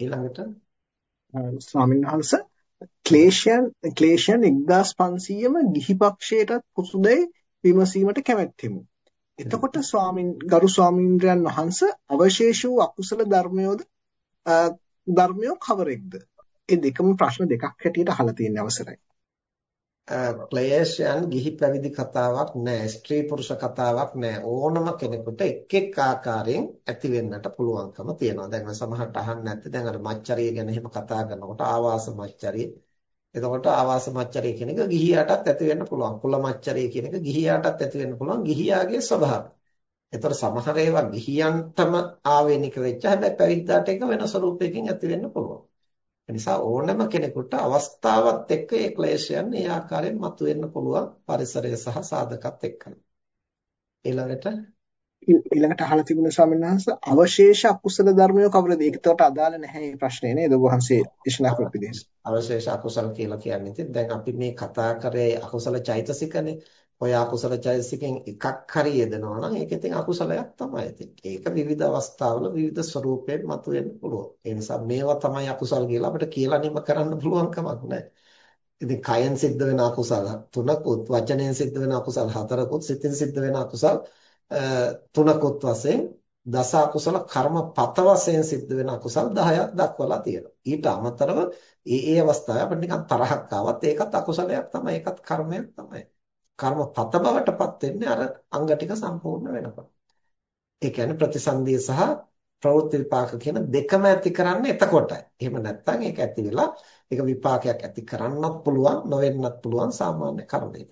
ඊළඟට ස්වාමීන් වහන්සේ ක්ලේශයන් ක්ලේශයන් 1500ම ගිහි පක්ෂයටත් පුසුදේ විමසීමට කැමැත්තෙමු. එතකොට ස්වාමින් ගරු ස්වාමීන්ද්‍රයන් වහන්සේ අවශේෂ වූ අකුසල ධර්මයෝද ධර්මයෝ කවරෙක්ද? ඒ දෙකම ප්‍රශ්න දෙකක් හැටියට අහලා තියෙන අවසරයි. ක්ලේශයන් ගිහි පැවිදි කතාවක් නෑ ස්ත්‍රී පුරුෂ කතාවක් නෑ. ඕනම කෙනෙකුට එක් එක් ආකාරයෙන් ඇති වෙන්නට පුළුවන්කම තියෙනවා. දැන් සමහරට අහන්න නැත්te දැන් අර මච්චරිය ගැන එහෙම කතා කරනකොට ආවාස මච්චරිය. එතකොට ආවාස මච්චරිය කියන එක ගිහියාටත් ඇති වෙන්න පුළුවන්. කුල මච්චරිය කියන එක ගිහියාටත් ඇති වෙන්න පුළුවන්. ගිහියාගේ ස්වභාවය. එතකොට සමහර ඒවා ගිහියන්ටම ආවේනික වෙච්ච හැබැයි පැවිද්දාට එක වෙන ස්වරූපයකින් ඇති වෙන්න පුළුවන්. නිසා ඕනෑම කෙනෙකුට අවස්ථාවත් එක්ක ඒ ක්ලේශයන් ඒ ආකාරයෙන් මතුවෙන්න පුළුවන් පරිසරය සහ සාධකත් එක්කම. ඊළඟට ඊළඟට අහලා තිබුණ ස්වාමීන් වහන්සේ අවශේෂ අකුසල ධර්මය කවරද? ඒකට අදාළ නැහැ මේ ප්‍රශ්නේ නේද? ඔබ වහන්සේ දේශනා කරපු විදිහට. අවශේෂ අකුසල කියලා කියන්නේ ඉතින් දැන් අපි මේ කතා කරේ අකුසල චෛතසිකනේ. ඔය අකුසල චෛතසිකෙන් එකක් හරි යෙදෙනවා නම් ඒක ඉතින් අකුසලයක් තමයි. ඉතින් ඒක විවිධ අවස්ථාවල විවිධ ස්වරූපයෙන් මතුවෙන්න පුළුවන්. ඒ නිසා මේවා තමයි අකුසල් කියලා අපිට කියලා නිම කරන්න පුළුවන් කමක් නැහැ. ඉතින් කයෙන් සිද්ධ වෙන අකුසල තුනකුත් වචනයෙන් සිද්ධ වෙන අකුසල හතරකුත් සිතින් සිද්ධ වෙන අකුසල තුනකුත් වශයෙන් දස අකුසල කර්මපත වශයෙන් සිද්ධ වෙන අකුසල් 10ක් දක්වලා තියෙනවා. ඊට අමතරව ඒ ඒ අවස්ථාවේ අපිට නිකන් තරහක් ආවත් ඒකත් අකුසලයක් තමයි. ඒකත් කර්මයක් තමයි. කර්මපත බවටපත් වෙන්නේ අර අංග ටික සම්පූර්ණ වෙනකොට. ඒ කියන්නේ ප්‍රතිසන්දිය සහ ප්‍රවෘත්ති විපාක කියන දෙකම ඇති කරන්නේ එතකොටයි. එහෙම නැත්නම් ඒක ඇති වෙලා ඒක විපාකයක් ඇති කරන්නත් පුළුවන් නොවෙන්නත් පුළුවන් සාමාන්‍ය කර්මයක.